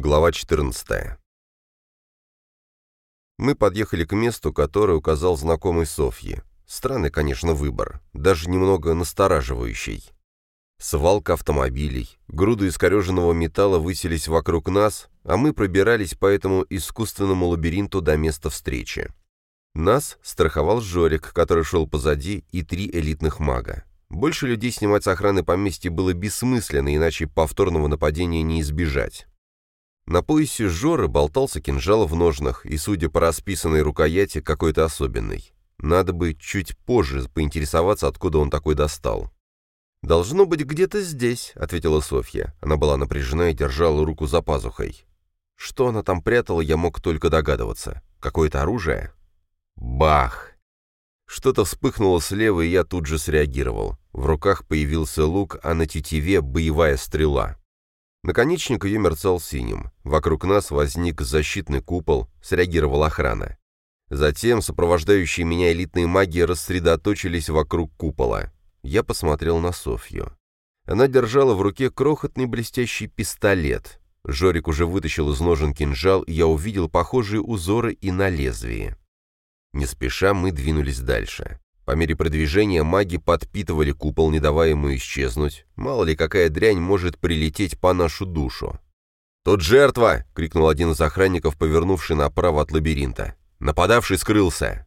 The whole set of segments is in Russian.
Глава 14. Мы подъехали к месту, которое указал знакомый Софьи. Странный, конечно, выбор, даже немного настораживающий. Свалка автомобилей, груды искореженного металла высились вокруг нас, а мы пробирались по этому искусственному лабиринту до места встречи. Нас страховал Жорик, который шел позади, и три элитных мага. Больше людей снимать с охраны поместья было бессмысленно, иначе повторного нападения не избежать. На поясе Жоры болтался кинжал в ножнах, и, судя по расписанной рукояти, какой-то особенный. Надо бы чуть позже поинтересоваться, откуда он такой достал. «Должно быть где-то здесь», — ответила Софья. Она была напряжена и держала руку за пазухой. Что она там прятала, я мог только догадываться. Какое-то оружие? Бах! Что-то вспыхнуло слева, и я тут же среагировал. В руках появился лук, а на тетиве — боевая стрела. Наконечник ее мерцал синим. Вокруг нас возник защитный купол, среагировала охрана. Затем сопровождающие меня элитные маги рассредоточились вокруг купола. Я посмотрел на Софью. Она держала в руке крохотный блестящий пистолет. Жорик уже вытащил из ножен кинжал, и я увидел похожие узоры и на лезвии. Не спеша мы двинулись дальше. По мере продвижения маги подпитывали купол, не давая ему исчезнуть. Мало ли, какая дрянь может прилететь по нашу душу. «Тут жертва!» — крикнул один из охранников, повернувший направо от лабиринта. «Нападавший скрылся!»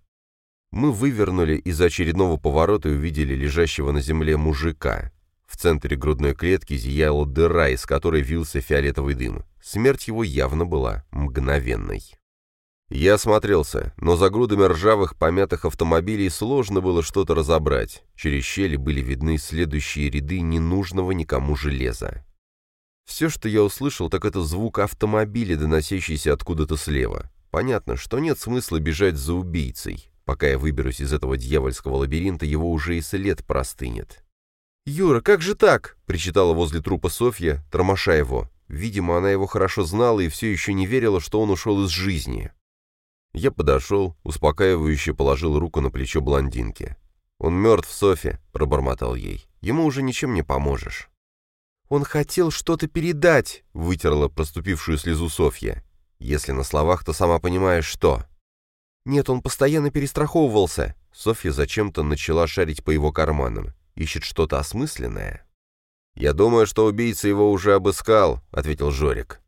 Мы вывернули из очередного поворота и увидели лежащего на земле мужика. В центре грудной клетки зияла дыра, из которой вился фиолетовый дым. Смерть его явно была мгновенной. Я осмотрелся, но за грудами ржавых помятых автомобилей сложно было что-то разобрать. Через щели были видны следующие ряды ненужного никому железа. Все, что я услышал, так это звук автомобиля, доносящийся откуда-то слева. Понятно, что нет смысла бежать за убийцей. Пока я выберусь из этого дьявольского лабиринта, его уже и след простынет. «Юра, как же так?» — причитала возле трупа Софья, тормоша его. Видимо, она его хорошо знала и все еще не верила, что он ушел из жизни. Я подошел, успокаивающе положил руку на плечо блондинки. «Он мертв, Софи», — пробормотал ей. «Ему уже ничем не поможешь». «Он хотел что-то передать», — вытерла проступившую слезу Софья. «Если на словах, то сама понимаешь, что». «Нет, он постоянно перестраховывался». Софья зачем-то начала шарить по его карманам. Ищет что-то осмысленное. «Я думаю, что убийца его уже обыскал», — ответил Жорик.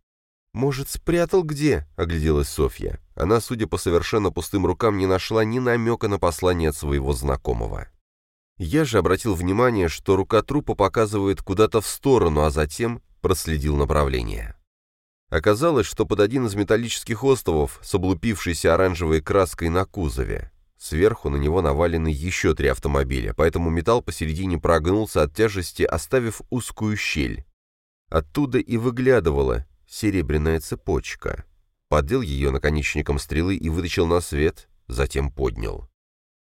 «Может, спрятал где?» — огляделась Софья. Она, судя по совершенно пустым рукам, не нашла ни намека на послание от своего знакомого. Я же обратил внимание, что рука трупа показывает куда-то в сторону, а затем проследил направление. Оказалось, что под один из металлических островов с облупившейся оранжевой краской на кузове. Сверху на него навалены еще три автомобиля, поэтому металл посередине прогнулся от тяжести, оставив узкую щель. Оттуда и выглядывала серебряная цепочка. Поддел ее наконечником стрелы и вытащил на свет, затем поднял.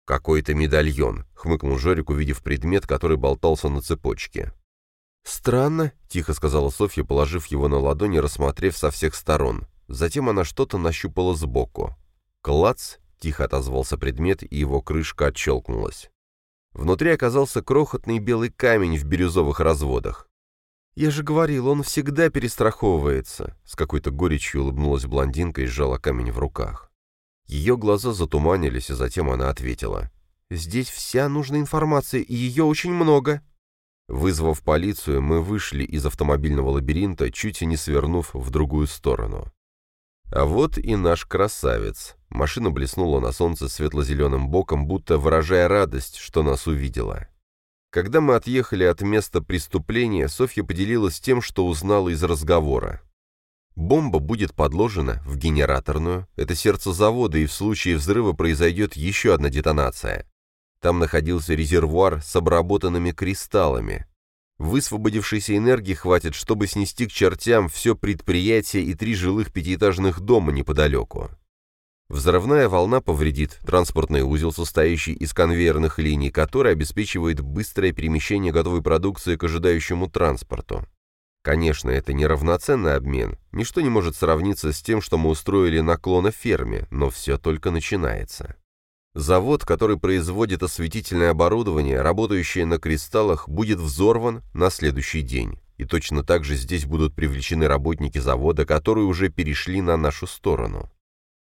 «Какой-то медальон», — хмыкнул Жорик, увидев предмет, который болтался на цепочке. «Странно», — тихо сказала Софья, положив его на ладони, рассмотрев со всех сторон. Затем она что-то нащупала сбоку. «Клац!» — тихо отозвался предмет, и его крышка отщелкнулась. Внутри оказался крохотный белый камень в бирюзовых разводах. «Я же говорил, он всегда перестраховывается», — с какой-то горечью улыбнулась блондинка и сжала камень в руках. Ее глаза затуманились, и затем она ответила. «Здесь вся нужная информация, и ее очень много». Вызвав полицию, мы вышли из автомобильного лабиринта, чуть и не свернув в другую сторону. А вот и наш красавец. Машина блеснула на солнце светло-зеленым боком, будто выражая радость, что нас увидела. Когда мы отъехали от места преступления, Софья поделилась тем, что узнала из разговора. Бомба будет подложена в генераторную, это сердце завода, и в случае взрыва произойдет еще одна детонация. Там находился резервуар с обработанными кристаллами. Высвободившейся энергии хватит, чтобы снести к чертям все предприятие и три жилых пятиэтажных дома неподалеку. Взрывная волна повредит транспортный узел, состоящий из конвейерных линий, который обеспечивает быстрое перемещение готовой продукции к ожидающему транспорту. Конечно, это не равноценный обмен, ничто не может сравниться с тем, что мы устроили на клоноферме, но все только начинается. Завод, который производит осветительное оборудование, работающее на кристаллах, будет взорван на следующий день. и точно так же здесь будут привлечены работники завода, которые уже перешли на нашу сторону.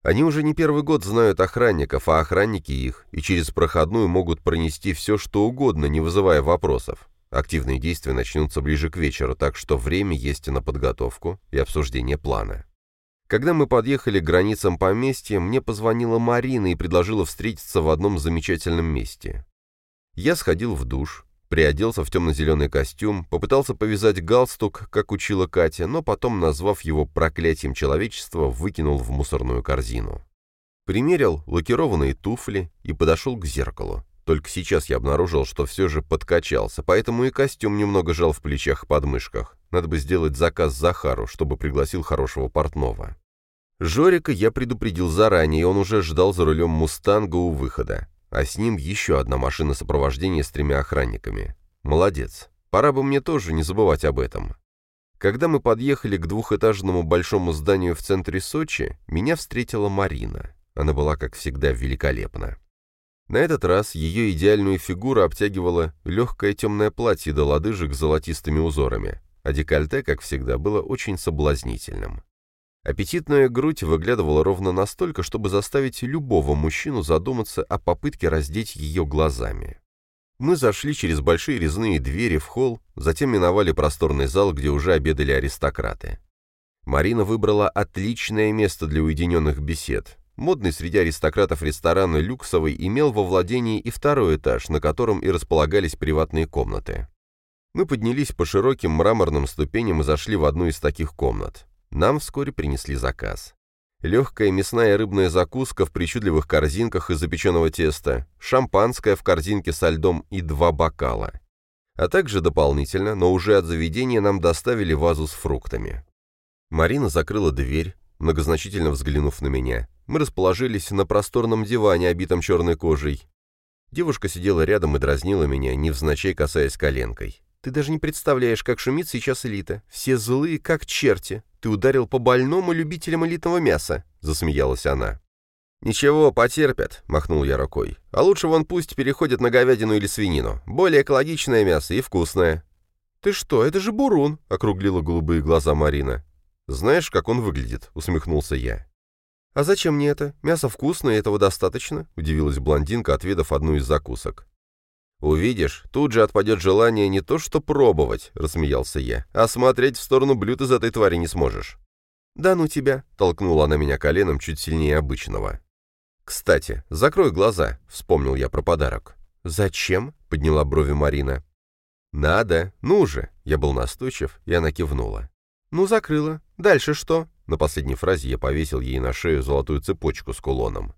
Они уже не первый год знают охранников, а охранники их, и через проходную могут пронести все, что угодно, не вызывая вопросов. Активные действия начнутся ближе к вечеру, так что время есть на подготовку и обсуждение плана. Когда мы подъехали к границам поместья, мне позвонила Марина и предложила встретиться в одном замечательном месте. Я сходил в душ, приоделся в темно-зеленый костюм, попытался повязать галстук, как учила Катя, но потом, назвав его проклятием человечества, выкинул в мусорную корзину. Примерил лакированные туфли и подошел к зеркалу. Только сейчас я обнаружил, что все же подкачался, поэтому и костюм немного жал в плечах и подмышках. Надо бы сделать заказ Захару, чтобы пригласил хорошего портного. Жорика я предупредил заранее, он уже ждал за рулем «Мустанга» у выхода. А с ним еще одна машина сопровождения с тремя охранниками. Молодец. Пора бы мне тоже не забывать об этом. Когда мы подъехали к двухэтажному большому зданию в центре Сочи, меня встретила Марина. Она была, как всегда, великолепна. На этот раз ее идеальную фигуру обтягивало легкое темное платье до лодыжек с золотистыми узорами, а декольте, как всегда, было очень соблазнительным. Аппетитная грудь выглядывала ровно настолько, чтобы заставить любого мужчину задуматься о попытке раздеть ее глазами. Мы зашли через большие резные двери в холл, затем миновали просторный зал, где уже обедали аристократы. Марина выбрала отличное место для уединенных бесед, Модный среди аристократов ресторан «Люксовый» имел во владении и второй этаж, на котором и располагались приватные комнаты. Мы поднялись по широким мраморным ступеням и зашли в одну из таких комнат. Нам вскоре принесли заказ. Легкая мясная рыбная закуска в причудливых корзинках из запеченного теста, шампанское в корзинке со льдом и два бокала. А также дополнительно, но уже от заведения нам доставили вазу с фруктами. Марина закрыла дверь, многозначительно взглянув на меня. Мы расположились на просторном диване, обитом черной кожей. Девушка сидела рядом и дразнила меня, невзначай касаясь коленкой. «Ты даже не представляешь, как шумит сейчас элита. Все злые, как черти. Ты ударил по больному любителям элитного мяса», — засмеялась она. «Ничего, потерпят», — махнул я рукой. «А лучше вон пусть переходят на говядину или свинину. Более экологичное мясо и вкусное». «Ты что, это же бурун», — округлила голубые глаза Марина. «Знаешь, как он выглядит?» — усмехнулся я. «А зачем мне это? Мясо вкусное, этого достаточно?» — удивилась блондинка, отведав одну из закусок. «Увидишь, тут же отпадет желание не то что пробовать», — рассмеялся я, «а смотреть в сторону блюд из этой твари не сможешь». «Да ну тебя!» — толкнула она меня коленом чуть сильнее обычного. «Кстати, закрой глаза», — вспомнил я про подарок. «Зачем?» — подняла брови Марина. «Надо, ну же!» — я был настойчив, и она кивнула. «Ну, закрыла. Дальше что?» На последней фразе я повесил ей на шею золотую цепочку с кулоном.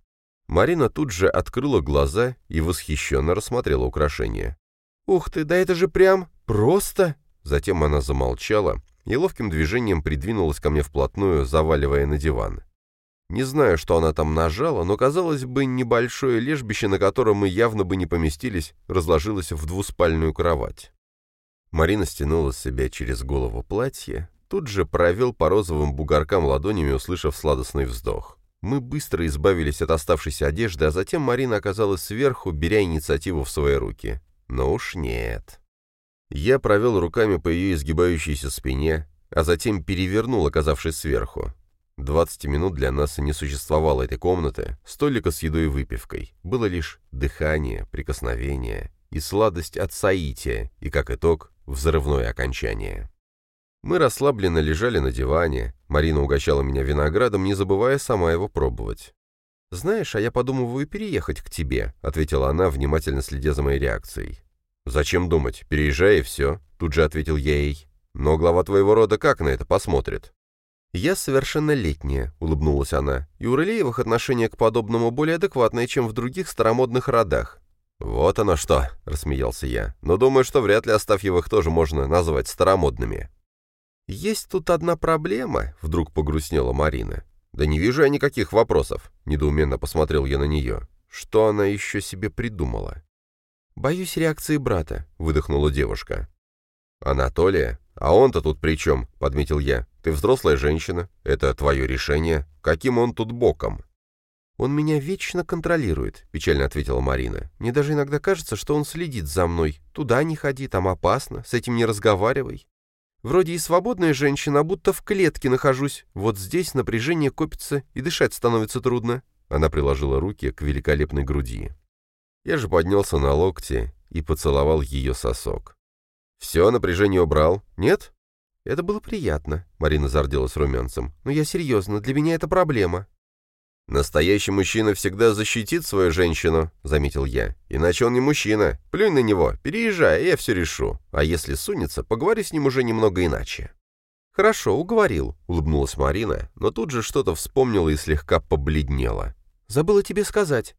Марина тут же открыла глаза и восхищенно рассмотрела украшение. «Ух ты, да это же прям просто!» Затем она замолчала и ловким движением придвинулась ко мне вплотную, заваливая на диван. Не знаю, что она там нажала, но, казалось бы, небольшое лежбище, на котором мы явно бы не поместились, разложилось в двуспальную кровать. Марина стянула с себя через голову платье, Тут же провел по розовым бугоркам ладонями, услышав сладостный вздох. Мы быстро избавились от оставшейся одежды, а затем Марина оказалась сверху, беря инициативу в свои руки. Но уж нет. Я провел руками по ее изгибающейся спине, а затем перевернул, оказавшись сверху. Двадцати минут для нас не существовало этой комнаты, столика с едой и выпивкой. Было лишь дыхание, прикосновение и сладость от соития, и, как итог, взрывное окончание. Мы расслабленно лежали на диване. Марина угощала меня виноградом, не забывая сама его пробовать. «Знаешь, а я подумываю переехать к тебе», — ответила она, внимательно следя за моей реакцией. «Зачем думать? Переезжай и все», — тут же ответил я ей. «Но глава твоего рода как на это посмотрит?» «Я совершеннолетняя», — улыбнулась она, «и у Рылеевых отношение к подобному более адекватное, чем в других старомодных родах». «Вот оно что», — рассмеялся я, «но думаю, что вряд ли Астафьевых тоже можно назвать старомодными». «Есть тут одна проблема», — вдруг погрустнела Марина. «Да не вижу я никаких вопросов», — недоуменно посмотрел я на нее. «Что она еще себе придумала?» «Боюсь реакции брата», — выдохнула девушка. «Анатолия? А он-то тут при чем?» — подметил я. «Ты взрослая женщина. Это твое решение. Каким он тут боком?» «Он меня вечно контролирует», — печально ответила Марина. «Мне даже иногда кажется, что он следит за мной. Туда не ходи, там опасно, с этим не разговаривай. Вроде и свободная женщина, а будто в клетке нахожусь. Вот здесь напряжение копится, и дышать становится трудно». Она приложила руки к великолепной груди. Я же поднялся на локте и поцеловал ее сосок. «Все, напряжение убрал? Нет?» «Это было приятно», — Марина зарделась румянцем. «Но я серьезно, для меня это проблема». «Настоящий мужчина всегда защитит свою женщину», — заметил я. «Иначе он не мужчина. Плюнь на него, переезжай, я все решу. А если сунется, поговори с ним уже немного иначе». «Хорошо, уговорил», — улыбнулась Марина, но тут же что-то вспомнила и слегка побледнела. «Забыла тебе сказать.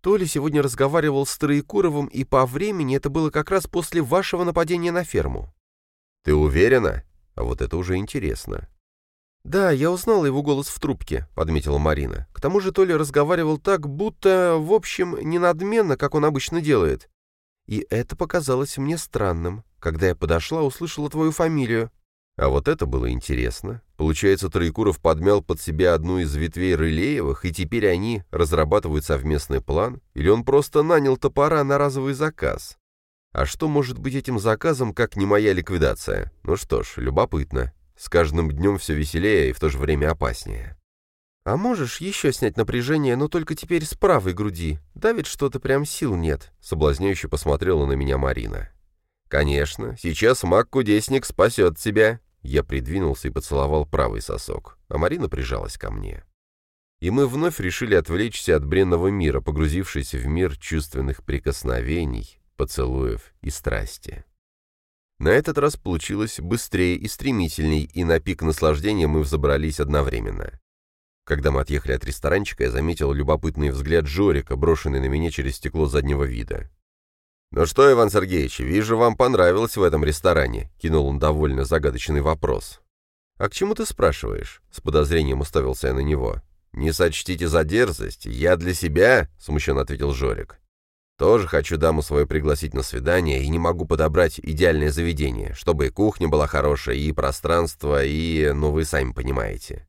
Толя сегодня разговаривал с Троекуровым, и по времени это было как раз после вашего нападения на ферму». «Ты уверена? А вот это уже интересно». «Да, я узнала его голос в трубке», — подметила Марина. «К тому же Толя разговаривал так, будто, в общем, не надменно, как он обычно делает. И это показалось мне странным. Когда я подошла, услышала твою фамилию». А вот это было интересно. Получается, Троекуров подмял под себя одну из ветвей Рылеевых, и теперь они разрабатывают совместный план? Или он просто нанял топора на разовый заказ? А что может быть этим заказом, как не моя ликвидация? Ну что ж, любопытно. С каждым днем все веселее и в то же время опаснее. «А можешь еще снять напряжение, но только теперь с правой груди? Давит что-то прям сил нет», — соблазняюще посмотрела на меня Марина. «Конечно, сейчас маг-кудесник спасет тебя». Я придвинулся и поцеловал правый сосок, а Марина прижалась ко мне. И мы вновь решили отвлечься от бренного мира, погрузившись в мир чувственных прикосновений, поцелуев и страсти. На этот раз получилось быстрее и стремительней, и на пик наслаждения мы взобрались одновременно. Когда мы отъехали от ресторанчика, я заметил любопытный взгляд Жорика, брошенный на меня через стекло заднего вида. «Ну что, Иван Сергеевич, вижу, вам понравилось в этом ресторане», — кинул он довольно загадочный вопрос. «А к чему ты спрашиваешь?» — с подозрением уставился я на него. «Не сочтите за дерзость, я для себя», — смущенно ответил Жорик. Тоже хочу даму свою пригласить на свидание и не могу подобрать идеальное заведение, чтобы и кухня была хорошая, и пространство, и... ну вы сами понимаете.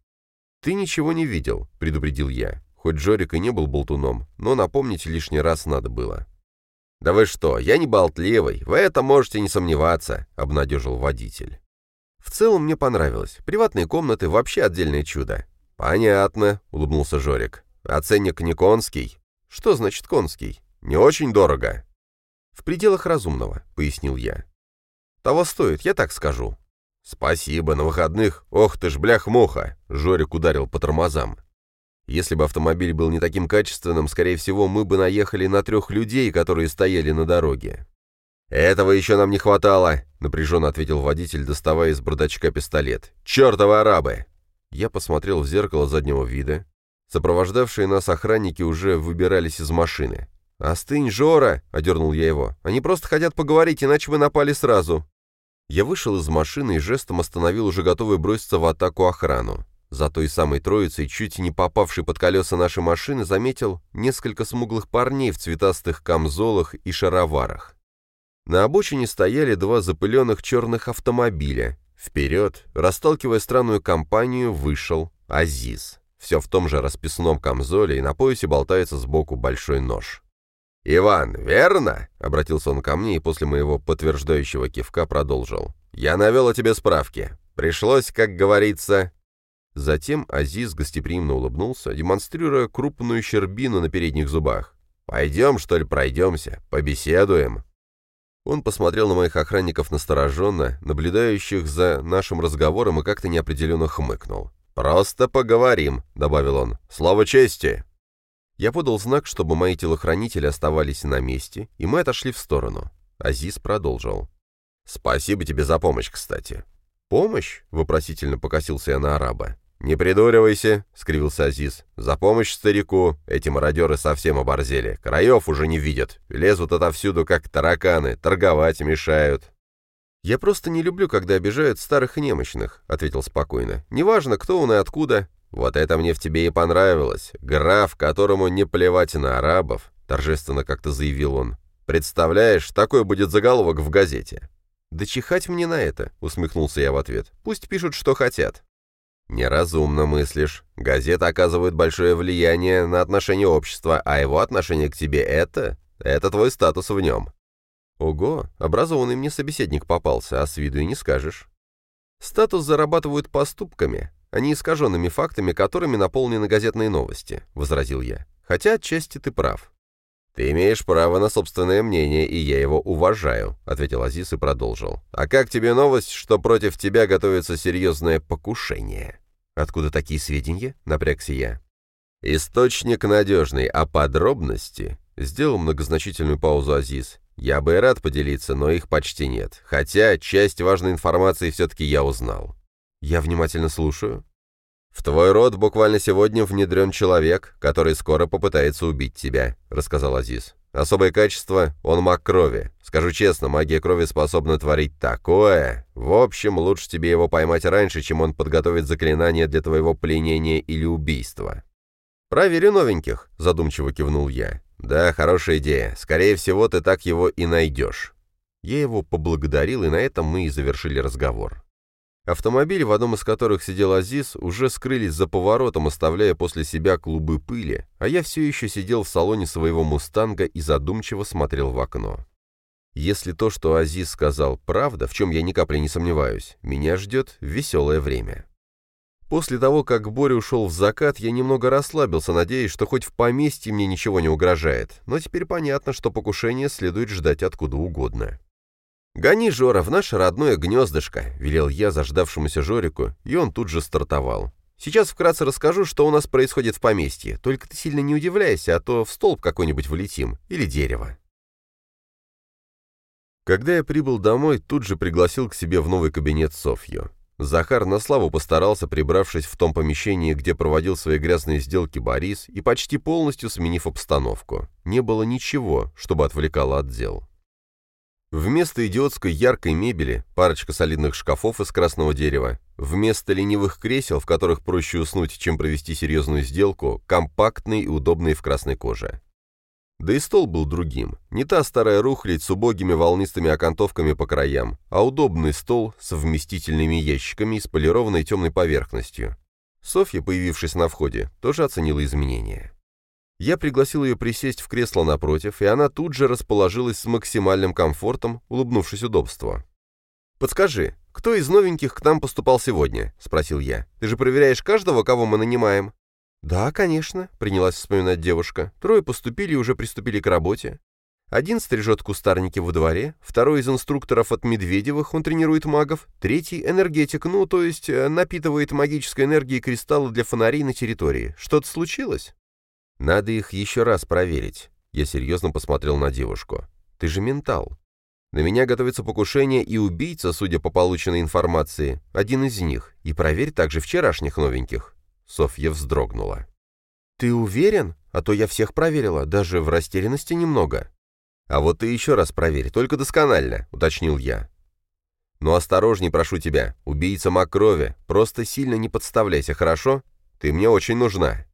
«Ты ничего не видел», — предупредил я. Хоть Джорик и не был болтуном, но напомнить лишний раз надо было. «Да вы что, я не болтливый, в этом можете не сомневаться», — обнадежил водитель. «В целом мне понравилось. Приватные комнаты — вообще отдельное чудо». «Понятно», — улыбнулся Жорик. «А ценник не конский?» «Что значит конский?» Не очень дорого». «В пределах разумного», — пояснил я. «Того стоит, я так скажу». «Спасибо, на выходных. Ох ты ж, блях-муха!» — Жорик ударил по тормозам. Если бы автомобиль был не таким качественным, скорее всего, мы бы наехали на трех людей, которые стояли на дороге. «Этого еще нам не хватало», — напряженно ответил водитель, доставая из бардачка пистолет. «Чертовы арабы!» Я посмотрел в зеркало заднего вида. Сопровождавшие нас охранники уже выбирались из машины. «Остынь, Жора!» — одернул я его. «Они просто хотят поговорить, иначе вы напали сразу». Я вышел из машины и жестом остановил уже готовый броситься в атаку охрану. За той самой троицей, чуть не попавшей под колеса нашей машины, заметил несколько смуглых парней в цветастых камзолах и шароварах. На обочине стояли два запыленных черных автомобиля. Вперед, расталкивая странную компанию, вышел Азиз. Все в том же расписном камзоле, и на поясе болтается сбоку большой нож. «Иван, верно?» — обратился он ко мне и после моего подтверждающего кивка продолжил. «Я навел о тебе справки. Пришлось, как говорится...» Затем Азиз гостеприимно улыбнулся, демонстрируя крупную щербину на передних зубах. «Пойдем, что ли, пройдемся? Побеседуем?» Он посмотрел на моих охранников настороженно, наблюдающих за нашим разговором, и как-то неопределенно хмыкнул. «Просто поговорим», — добавил он. «Слово чести!» Я подал знак, чтобы мои телохранители оставались на месте, и мы отошли в сторону. Азиз продолжил. «Спасибо тебе за помощь, кстати». «Помощь?» — вопросительно покосился я на араба. «Не придуривайся», — скривился Азиз. «За помощь старику. Эти мародеры совсем оборзели. Краев уже не видят. Лезут отовсюду, как тараканы. Торговать мешают». «Я просто не люблю, когда обижают старых и немощных», — ответил спокойно. «Неважно, кто он и откуда. «Вот это мне в тебе и понравилось. Граф, которому не плевать на арабов», — торжественно как-то заявил он. «Представляешь, такой будет заголовок в газете». «Да чихать мне на это», — усмехнулся я в ответ. «Пусть пишут, что хотят». «Неразумно мыслишь. Газета оказывает большое влияние на отношение общества, а его отношение к тебе — это... это твой статус в нем». «Ого, образованный мне собеседник попался, а с виду и не скажешь». Статус зарабатывают поступками, а не искаженными фактами, которыми наполнены газетные новости», — возразил я. «Хотя отчасти ты прав». «Ты имеешь право на собственное мнение, и я его уважаю», — ответил Азиз и продолжил. «А как тебе новость, что против тебя готовится серьезное покушение?» «Откуда такие сведения?» — напрягся я. «Источник надежный, а подробности...» — сделал многозначительную паузу Азиз. «Я бы и рад поделиться, но их почти нет. Хотя часть важной информации все-таки я узнал». «Я внимательно слушаю». «В твой род буквально сегодня внедрен человек, который скоро попытается убить тебя», — рассказал Азиз. «Особое качество — он маг крови. Скажу честно, магия крови способна творить такое. В общем, лучше тебе его поймать раньше, чем он подготовит заклинание для твоего пленения или убийства». «Проверю новеньких», — задумчиво кивнул я. «Да, хорошая идея. Скорее всего, ты так его и найдешь». Я его поблагодарил, и на этом мы и завершили разговор. Автомобили, в одном из которых сидел Азиз, уже скрылись за поворотом, оставляя после себя клубы пыли, а я все еще сидел в салоне своего «Мустанга» и задумчиво смотрел в окно. Если то, что Азиз сказал, правда, в чем я ни капли не сомневаюсь, меня ждет веселое время. После того, как Боря ушел в закат, я немного расслабился, надеясь, что хоть в поместье мне ничего не угрожает, но теперь понятно, что покушение следует ждать откуда угодно. «Гони, Жора, в наше родное гнездышко», — велел я заждавшемуся Жорику, и он тут же стартовал. «Сейчас вкратце расскажу, что у нас происходит в поместье, только ты сильно не удивляйся, а то в столб какой-нибудь влетим, или дерево». Когда я прибыл домой, тут же пригласил к себе в новый кабинет Софью. Захар на славу постарался, прибравшись в том помещении, где проводил свои грязные сделки Борис, и почти полностью сменив обстановку. Не было ничего, чтобы отвлекало от дел. Вместо идиотской яркой мебели парочка солидных шкафов из красного дерева, вместо ленивых кресел, в которых проще уснуть, чем провести серьезную сделку, компактный и удобный в красной коже. Да и стол был другим. Не та старая рухлядь с убогими волнистыми окантовками по краям, а удобный стол с вместительными ящиками и с полированной темной поверхностью. Софья, появившись на входе, тоже оценила изменения. Я пригласил ее присесть в кресло напротив, и она тут же расположилась с максимальным комфортом, улыбнувшись удобству. «Подскажи, кто из новеньких к нам поступал сегодня?» — спросил я. «Ты же проверяешь каждого, кого мы нанимаем?» «Да, конечно», — принялась вспоминать девушка. «Трое поступили и уже приступили к работе. Один стрижет кустарники во дворе, второй из инструкторов от Медведевых, он тренирует магов, третий — энергетик, ну, то есть э, напитывает магической энергией кристаллы для фонарей на территории. Что-то случилось?» «Надо их еще раз проверить». Я серьезно посмотрел на девушку. «Ты же ментал. На меня готовится покушение и убийца, судя по полученной информации, один из них. И проверь также вчерашних новеньких». Софья вздрогнула. «Ты уверен? А то я всех проверила, даже в растерянности немного». «А вот ты еще раз проверь, только досконально», — уточнил я. «Но осторожней, прошу тебя, убийца маг крови, просто сильно не подставляйся, хорошо? Ты мне очень нужна».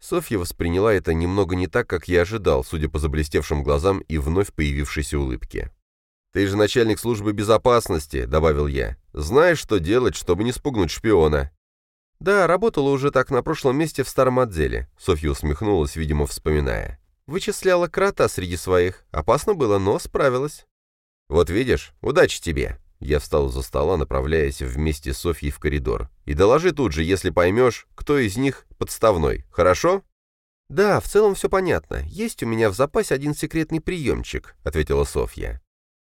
Софья восприняла это немного не так, как я ожидал, судя по заблестевшим глазам и вновь появившейся улыбке. «Ты же начальник службы безопасности», — добавил я. «Знаешь, что делать, чтобы не спугнуть шпиона». «Да, работала уже так на прошлом месте в старом отделе», — Софья усмехнулась, видимо, вспоминая. «Вычисляла крота среди своих. Опасно было, но справилась». «Вот видишь, удачи тебе», я встал за стола, направляясь вместе с Софьей в коридор. «И доложи тут же, если поймешь, кто из них подставной, хорошо?» «Да, в целом все понятно. Есть у меня в запасе один секретный приемчик», — ответила Софья.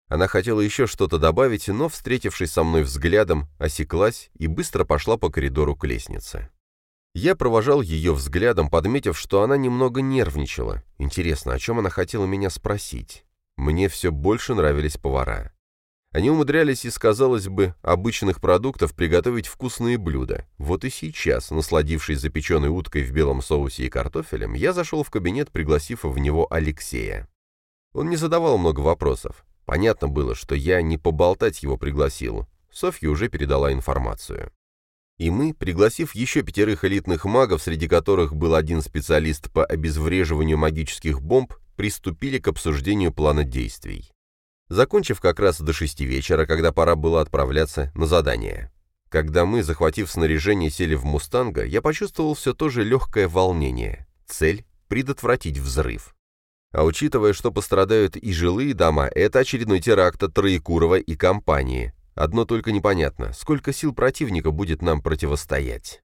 Она хотела еще что-то добавить, но, встретившись со мной взглядом, осеклась и быстро пошла по коридору к лестнице. Я провожал ее взглядом, подметив, что она немного нервничала. Интересно, о чем она хотела меня спросить? Мне все больше нравились повара. Они умудрялись из, казалось бы, обычных продуктов приготовить вкусные блюда. Вот и сейчас, насладившись запеченной уткой в белом соусе и картофелем, я зашел в кабинет, пригласив в него Алексея. Он не задавал много вопросов. Понятно было, что я не поболтать его пригласил. Софья уже передала информацию. И мы, пригласив еще пятерых элитных магов, среди которых был один специалист по обезвреживанию магических бомб, приступили к обсуждению плана действий закончив как раз до шести вечера, когда пора было отправляться на задание. Когда мы, захватив снаряжение, сели в «Мустанга», я почувствовал все то же легкое волнение. Цель — предотвратить взрыв. А учитывая, что пострадают и жилые дома, это очередной теракт от Троекурова и компании. Одно только непонятно, сколько сил противника будет нам противостоять.